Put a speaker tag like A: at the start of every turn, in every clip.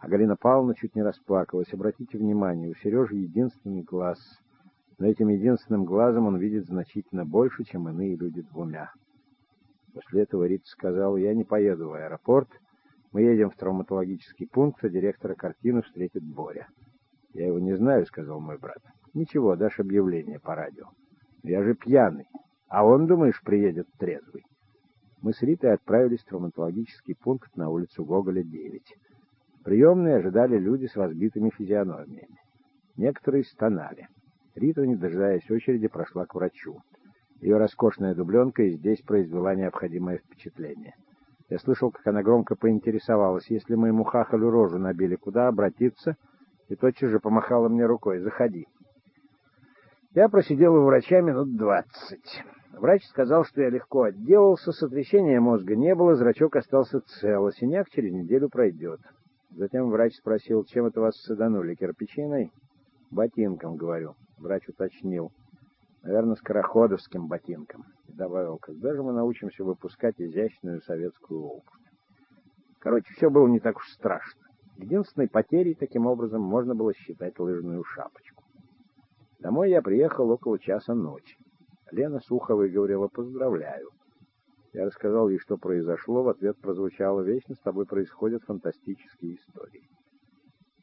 A: А Галина Павловна чуть не расплакалась. Обратите внимание, у Сережи единственный глаз. Но этим единственным глазом он видит значительно больше, чем иные люди двумя. После этого Рита сказала, я не поеду в аэропорт, мы едем в травматологический пункт, а директора картины встретит Боря. Я его не знаю, сказал мой брат. Ничего, дашь объявление по радио. Я же пьяный. А он, думаешь, приедет трезвый? Мы с Ритой отправились в травматологический пункт на улицу Гоголя, 9. Приемные ожидали люди с разбитыми физиономиями. Некоторые стонали. Рита, не дожидаясь очереди, прошла к врачу. Ее роскошная дубленка и здесь произвела необходимое впечатление. Я слышал, как она громко поинтересовалась, если моему хахалю рожу набили, куда обратиться, и тотчас же помахала мне рукой. «Заходи». Я просидел у врача минут двадцать. Врач сказал, что я легко отделался, сотрясения мозга не было, зрачок остался цел, а синяк через неделю пройдет. Затем врач спросил, чем это вас саданули, кирпичиной? Ботинком, говорю. Врач уточнил. Наверное, скороходовским ботинком. И добавил, когда же мы научимся выпускать изящную советскую обувь? Короче, все было не так уж страшно. Единственной потерей таким образом можно было считать лыжную шапочку. Домой я приехал около часа ночи. Лена сухо выговорила «поздравляю». Я рассказал ей, что произошло, в ответ прозвучало «Вечно с тобой происходят фантастические истории».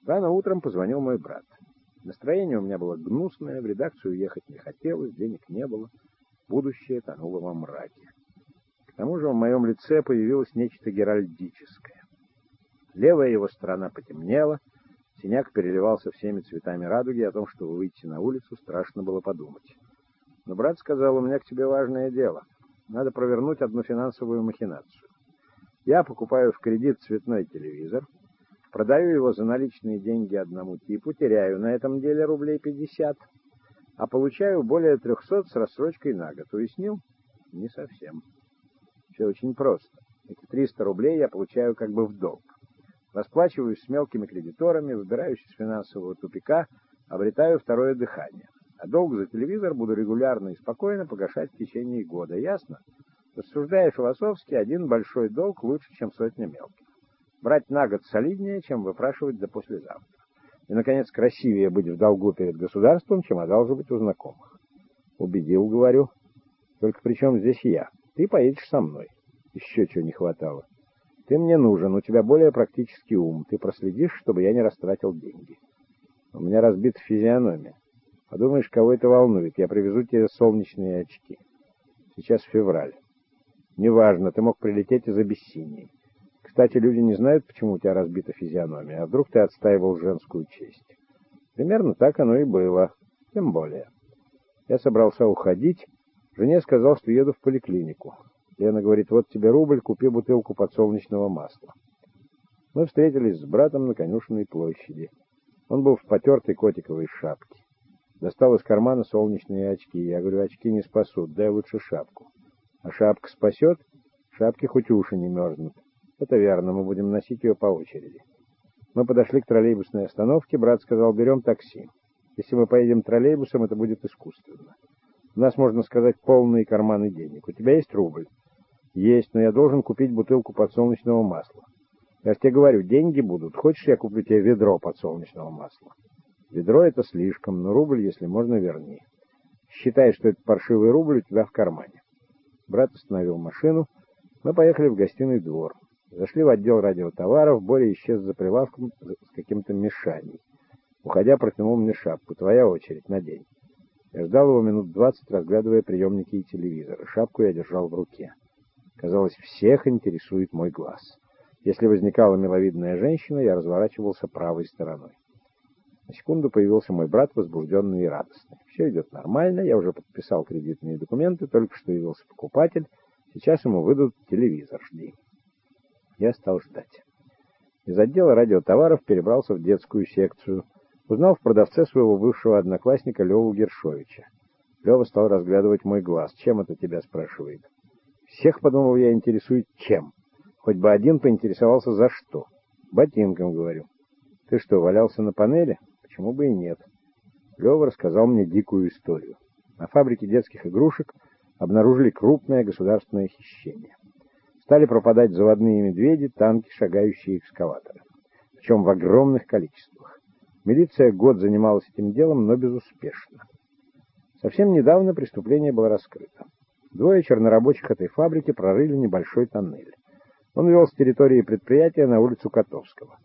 A: Рано утром позвонил мой брат. Настроение у меня было гнусное, в редакцию ехать не хотелось, денег не было, будущее тонуло во мраке. К тому же в моем лице появилось нечто геральдическое. Левая его сторона потемнела, синяк переливался всеми цветами радуги, о том, что выйти на улицу, страшно было подумать. Но брат сказал, у меня к тебе важное дело. Надо провернуть одну финансовую махинацию. Я покупаю в кредит цветной телевизор, продаю его за наличные деньги одному типу, теряю на этом деле рублей 50, а получаю более 300 с рассрочкой на год. Уяснил? Не совсем. Все очень просто. Эти 300 рублей я получаю как бы в долг. Расплачиваюсь с мелкими кредиторами, выбираюсь из финансового тупика, обретаю второе дыхание. А долг за телевизор буду регулярно и спокойно погашать в течение года. Ясно? Рассуждая философски, один большой долг лучше, чем сотня мелких. Брать на год солиднее, чем выпрашивать до послезавтра. И, наконец, красивее быть в долгу перед государством, чем одалживать у знакомых. Убедил, говорю. Только при чем здесь я? Ты поедешь со мной. Еще чего не хватало. Ты мне нужен, у тебя более практический ум. Ты проследишь, чтобы я не растратил деньги. У меня разбита физиономия. Подумаешь, кого это волнует. Я привезу тебе солнечные очки. Сейчас февраль. Неважно, ты мог прилететь из Абиссинии. Кстати, люди не знают, почему у тебя разбита физиономия. А вдруг ты отстаивал женскую честь? Примерно так оно и было. Тем более. Я собрался уходить. Жене сказал, что еду в поликлинику. Лена говорит, вот тебе рубль, купи бутылку подсолнечного масла. Мы встретились с братом на конюшенной площади. Он был в потертой котиковой шапке. Достал из кармана солнечные очки. Я говорю, очки не спасут, дай лучше шапку. А шапка спасет? Шапки хоть уши не мерзнут. Это верно, мы будем носить ее по очереди. Мы подошли к троллейбусной остановке, брат сказал, берем такси. Если мы поедем троллейбусом, это будет искусственно. У нас, можно сказать, полные карманы денег. У тебя есть рубль? Есть, но я должен купить бутылку подсолнечного масла. Я же тебе говорю, деньги будут. Хочешь, я куплю тебе ведро подсолнечного масла? Ведро это слишком, но рубль, если можно, верни. Считай, что этот паршивый рубль у тебя в кармане. Брат остановил машину. Мы поехали в гостиный двор. Зашли в отдел радиотоваров. Боря исчез за прилавком с каким-то мешанием. Уходя, протянул мне шапку. Твоя очередь, надень. Я ждал его минут двадцать, разглядывая приемники и телевизор. Шапку я держал в руке. Казалось, всех интересует мой глаз. Если возникала миловидная женщина, я разворачивался правой стороной. На секунду появился мой брат, возбужденный и радостный. Все идет нормально, я уже подписал кредитные документы, только что явился покупатель. Сейчас ему выдадут телевизор, жди. Я стал ждать. Из отдела радиотоваров перебрался в детскую секцию. Узнал в продавце своего бывшего одноклассника Леву Гершовича. Лева стал разглядывать мой глаз. «Чем это тебя?» — спрашивает. Всех, подумал я, интересует чем. Хоть бы один поинтересовался за что. Ботинком, говорю. Ты что, валялся на панели? Почему бы и нет? Лева рассказал мне дикую историю. На фабрике детских игрушек обнаружили крупное государственное хищение. Стали пропадать заводные медведи, танки, шагающие экскаваторы. причем в огромных количествах. Милиция год занималась этим делом, но безуспешно. Совсем недавно преступление было раскрыто. Двое чернорабочих этой фабрики прорыли небольшой тоннель. Он вел с территории предприятия на улицу Котовского.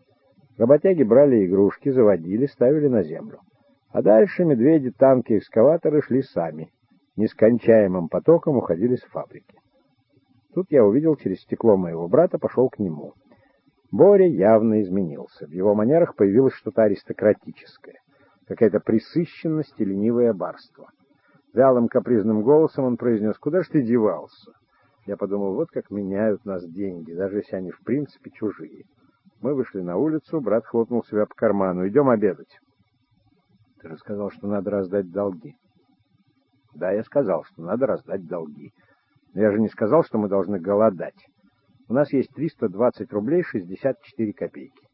A: Работяги брали игрушки, заводили, ставили на землю. А дальше медведи, танки, экскаваторы шли сами. Нескончаемым потоком уходили с фабрики. Тут я увидел через стекло моего брата, пошел к нему. Боря явно изменился. В его манерах появилось что-то аристократическое. Какая-то присыщенность и ленивое барство. Вялым капризным голосом он произнес, «Куда ж ты девался?» Я подумал, вот как меняют нас деньги, даже если они в принципе чужие. Мы вышли на улицу, брат хлопнул себя по карману. «Идем обедать». «Ты же сказал, что надо раздать долги». «Да, я сказал, что надо раздать долги. Но я же не сказал, что мы должны голодать. У нас есть 320 рублей 64 копейки.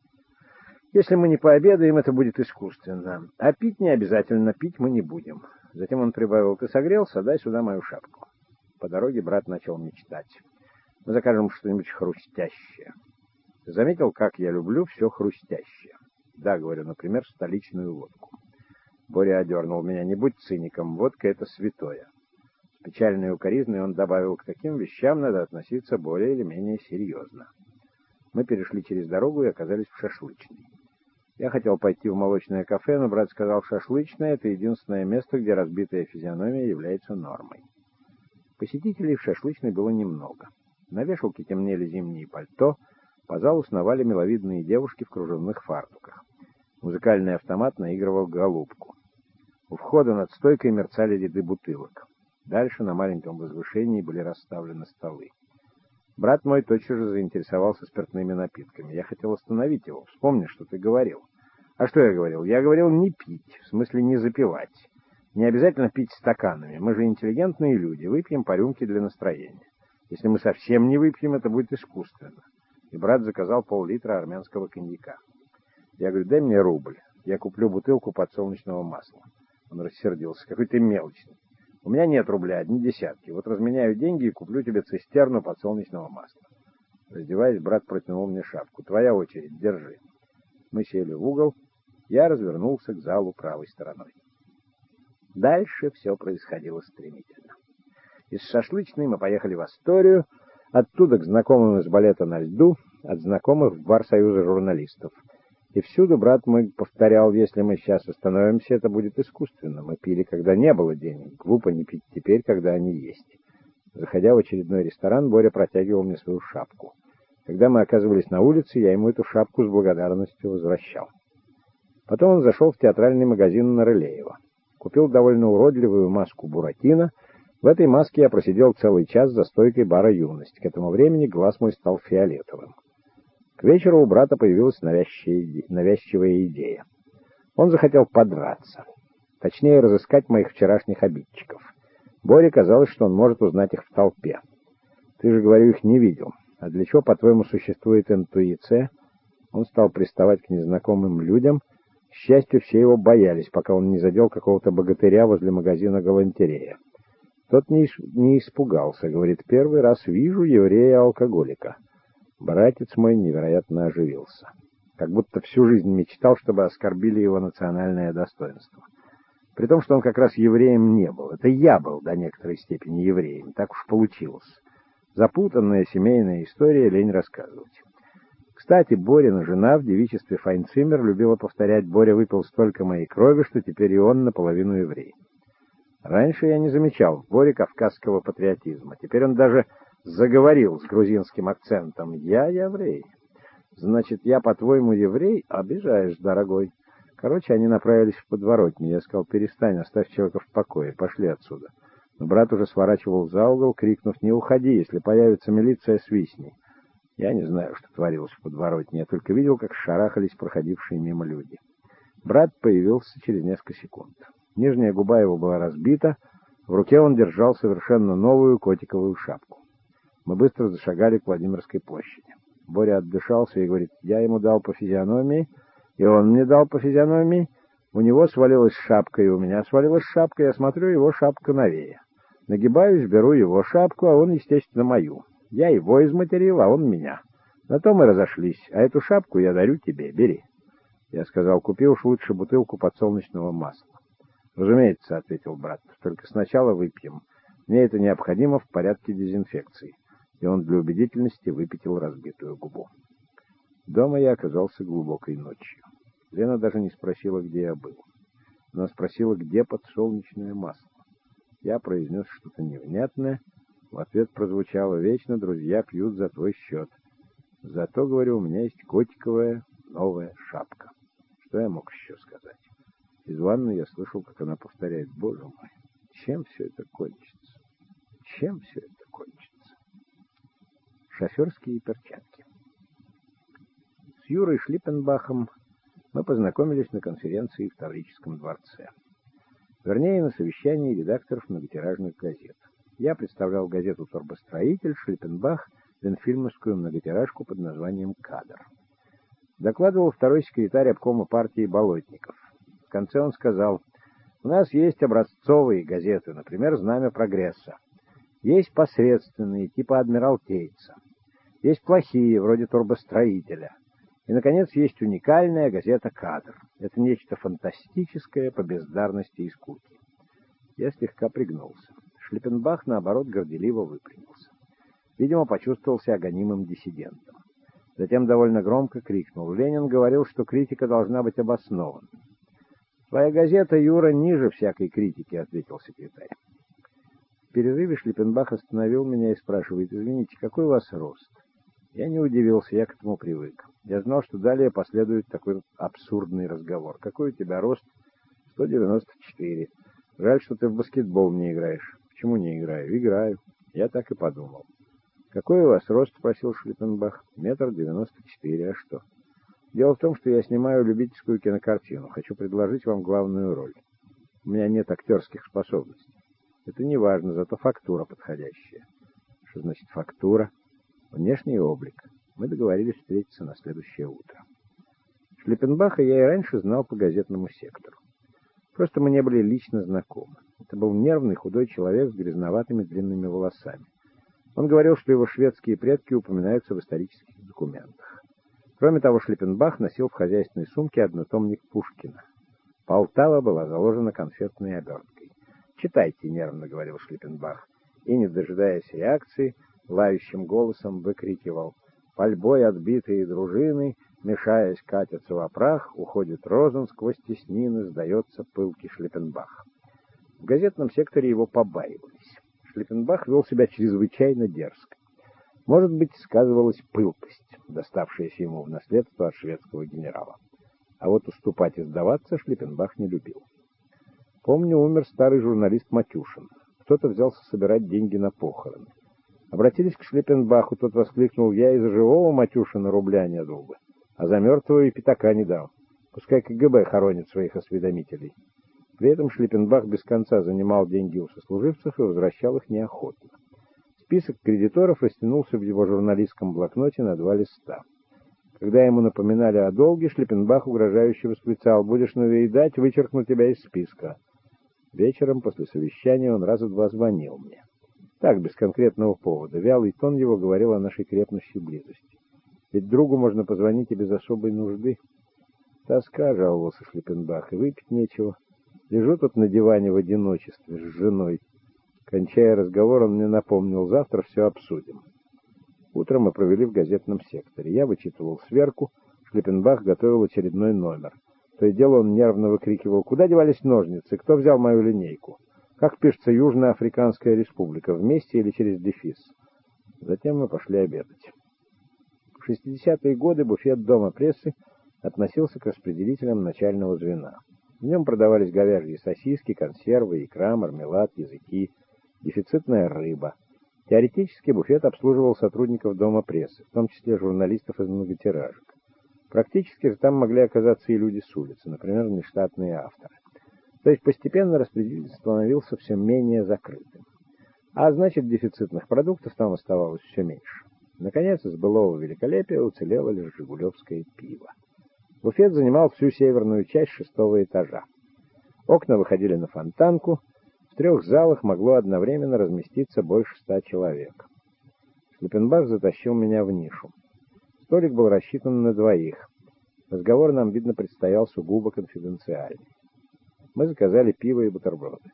A: Если мы не пообедаем, это будет искусственно. А пить не обязательно, пить мы не будем. Затем он прибавил, ты согрелся, дай сюда мою шапку. По дороге брат начал мечтать. Мы закажем что-нибудь хрустящее. Заметил, как я люблю все хрустящее? Да, говорю, например, столичную водку. Боря одернул меня. Не будь циником, водка — это святое. С печальной укоризной он добавил, к таким вещам надо относиться более или менее серьезно. Мы перешли через дорогу и оказались в шашлычной. Я хотел пойти в молочное кафе, но брат сказал, шашлычное — это единственное место, где разбитая физиономия является нормой. Посетителей в шашлычной было немного. На вешалке темнели зимние пальто, по залу сновали миловидные девушки в кружевных фартуках. Музыкальный автомат наигрывал голубку. У входа над стойкой мерцали ряды бутылок. Дальше на маленьком возвышении были расставлены столы. Брат мой тотчас же заинтересовался спиртными напитками. Я хотел остановить его. Вспомни, что ты говорил. А что я говорил? Я говорил не пить, в смысле не запивать. Не обязательно пить стаканами. Мы же интеллигентные люди. Выпьем по рюмке для настроения. Если мы совсем не выпьем, это будет искусственно. И брат заказал пол-литра армянского коньяка. Я говорю, дай мне рубль. Я куплю бутылку подсолнечного масла. Он рассердился. Какой ты мелочный. У меня нет рубля, одни десятки. Вот разменяю деньги и куплю тебе цистерну подсолнечного масла. Раздеваясь, брат протянул мне шапку. Твоя очередь, держи. Мы сели в угол. Я развернулся к залу правой стороной. Дальше все происходило стремительно. Из шашлычной мы поехали в Асторию, оттуда к знакомым из балета на льду, от знакомых в бар Союза журналистов — и всюду брат мой повторял, если мы сейчас остановимся, это будет искусственно. Мы пили, когда не было денег. Глупо не пить теперь, когда они есть. Заходя в очередной ресторан, Боря протягивал мне свою шапку. Когда мы оказывались на улице, я ему эту шапку с благодарностью возвращал. Потом он зашел в театральный магазин на Рылеева. Купил довольно уродливую маску Буратино. В этой маске я просидел целый час за стойкой бара «Юность». К этому времени глаз мой стал фиолетовым. К вечеру у брата появилась навязчивая идея. Он захотел подраться. Точнее, разыскать моих вчерашних обидчиков. Боре казалось, что он может узнать их в толпе. Ты же, говорю, их не видел. А для чего, по-твоему, существует интуиция? Он стал приставать к незнакомым людям. К счастью, все его боялись, пока он не задел какого-то богатыря возле магазина галантерея. Тот не, не испугался, говорит, первый раз вижу еврея-алкоголика. Братец мой невероятно оживился. Как будто всю жизнь мечтал, чтобы оскорбили его национальное достоинство. При том, что он как раз евреем не был. Это я был до некоторой степени евреем. Так уж получилось. Запутанная семейная история, лень рассказывать. Кстати, Борина жена в девичестве Файнциммер любила повторять, «Боря выпил столько моей крови, что теперь и он наполовину еврей». Раньше я не замечал в Боре кавказского патриотизма. Теперь он даже заговорил с грузинским акцентом. «Я еврей». «Значит, я, по-твоему, еврей? Обижаешь, дорогой». Короче, они направились в подворотню. Я сказал, перестань, оставь человека в покое, пошли отсюда. Но брат уже сворачивал за угол, крикнув, не уходи, если появится милиция, свистни. Я не знаю, что творилось в подворотне, я только видел, как шарахались проходившие мимо люди. Брат появился через несколько секунд. Нижняя губа его была разбита, в руке он держал совершенно новую котиковую шапку. Мы быстро зашагали к Владимирской площади. Боря отдышался и говорит, я ему дал по физиономии, и он мне дал по физиономии. У него свалилась шапка, и у меня свалилась шапка. Я смотрю, его шапка новее. Нагибаюсь, беру его шапку, а он, естественно, мою. Я его изматерил, а он меня. На то мы разошлись, а эту шапку я дарю тебе, бери. Я сказал, купи уж лучше бутылку подсолнечного масла. «Разумеется», — ответил брат, — «только сначала выпьем. Мне это необходимо в порядке дезинфекции». И он для убедительности выпятил разбитую губу. Дома я оказался глубокой ночью. Лена даже не спросила, где я был. Она спросила, где подсолнечное масло. Я произнес что-то невнятное. В ответ прозвучало «Вечно друзья пьют за твой счет». Зато, говорю, у меня есть котиковая новая шапка. Что я мог еще сказать? Из ванны я слышал, как она повторяет, «Боже мой, чем все это кончится? Чем все это кончится?» Шоферские перчатки. С Юрой Шлиппенбахом мы познакомились на конференции в Таврическом дворце. Вернее, на совещании редакторов многотиражных газет. Я представлял газету «Торбостроитель», Шлиппенбах — Ленфильмовскую многотиражку под названием «Кадр». Докладывал второй секретарь обкома партии Болотников. В конце он сказал, у нас есть образцовые газеты, например, «Знамя прогресса». Есть посредственные, типа «Адмиралтейца». Есть плохие, вроде «Турбостроителя». И, наконец, есть уникальная газета «Кадр». Это нечто фантастическое по бездарности и скуке. Я слегка пригнулся. Шлиппенбах, наоборот, горделиво выпрямился. Видимо, почувствовал себя диссидентом. Затем довольно громко крикнул. Ленин говорил, что критика должна быть обоснована. «Твоя газета, Юра, ниже всякой критики», — ответил секретарь. В перерыве Шлиппенбах остановил меня и спрашивает, «Извините, какой у вас рост?» Я не удивился, я к этому привык. Я знал, что далее последует такой абсурдный разговор. «Какой у тебя рост?» «194. Жаль, что ты в баскетбол не играешь». «Почему не играю?» «Играю». Я так и подумал. «Какой у вас рост?» — спросил Шлиппенбах. «Метр девяносто четыре. А что?» Дело в том, что я снимаю любительскую кинокартину. Хочу предложить вам главную роль. У меня нет актерских способностей. Это не важно, зато фактура подходящая. Что значит фактура? Внешний облик. Мы договорились встретиться на следующее утро. Шлиппенбаха я и раньше знал по газетному сектору. Просто мы не были лично знакомы. Это был нервный худой человек с грязноватыми длинными волосами. Он говорил, что его шведские предки упоминаются в исторических документах. Кроме того, Шлиппенбах носил в хозяйственной сумке однотомник Пушкина. Полтава была заложена конфетной оберткой. «Читайте», — нервно говорил Шлиппенбах, и, не дожидаясь реакции, лающим голосом выкрикивал «Пальбой отбитые дружины, мешаясь, катятся во прах, уходит Розен сквозь теснины, сдается пылкий Шлиппенбах». В газетном секторе его побаивались. Шлиппенбах вел себя чрезвычайно дерзко. Может быть, сказывалась пылкость, доставшаяся ему в наследство от шведского генерала. А вот уступать и сдаваться Шлиппенбах не любил. Помню, умер старый журналист Матюшин. Кто-то взялся собирать деньги на похороны. Обратились к Шлиппенбаху, тот воскликнул, «Я из-за живого Матюшина рубля не дал бы, а за мертвого и пятака не дал. Пускай КГБ хоронит своих осведомителей». При этом Шлиппенбах без конца занимал деньги у сослуживцев и возвращал их неохотно. Список кредиторов растянулся в его журналистском блокноте на два листа. Когда ему напоминали о долге, Шлиппенбах угрожающе восклицал «Будешь надоедать, вычеркну тебя из списка». Вечером после совещания он раза два звонил мне. Так, без конкретного повода. Вялый тон его говорил о нашей крепнущей близости. Ведь другу можно позвонить и без особой нужды. Тоска, жаловался Шлиппенбах, и выпить нечего. Лежу тут на диване в одиночестве с женой. Кончая разговор, он мне напомнил, завтра все обсудим. Утром мы провели в газетном секторе. Я вычитывал сверку, Шлиппенбах готовил очередной номер. То и дело он нервно выкрикивал, куда девались ножницы, кто взял мою линейку? Как пишется Южноафриканская республика, вместе или через дефис? Затем мы пошли обедать. В 60-е годы буфет Дома прессы относился к распределителям начального звена. В нем продавались говяжьи сосиски, консервы, икра, мармелад, языки, дефицитная рыба. Теоретически буфет обслуживал сотрудников Дома прессы, в том числе журналистов из многотиражек. Практически же там могли оказаться и люди с улицы, например, нештатные авторы. То есть постепенно распределитель становился все менее закрытым. А значит, дефицитных продуктов там оставалось все меньше. Наконец, из былого великолепия уцелело лишь жигулевское пиво. Буфет занимал всю северную часть шестого этажа. Окна выходили на фонтанку, трех залах могло одновременно разместиться больше ста человек. Шлиппенбах затащил меня в нишу. Столик был рассчитан на двоих. Разговор нам, видно, предстоял сугубо конфиденциальный. Мы заказали пиво и бутерброды.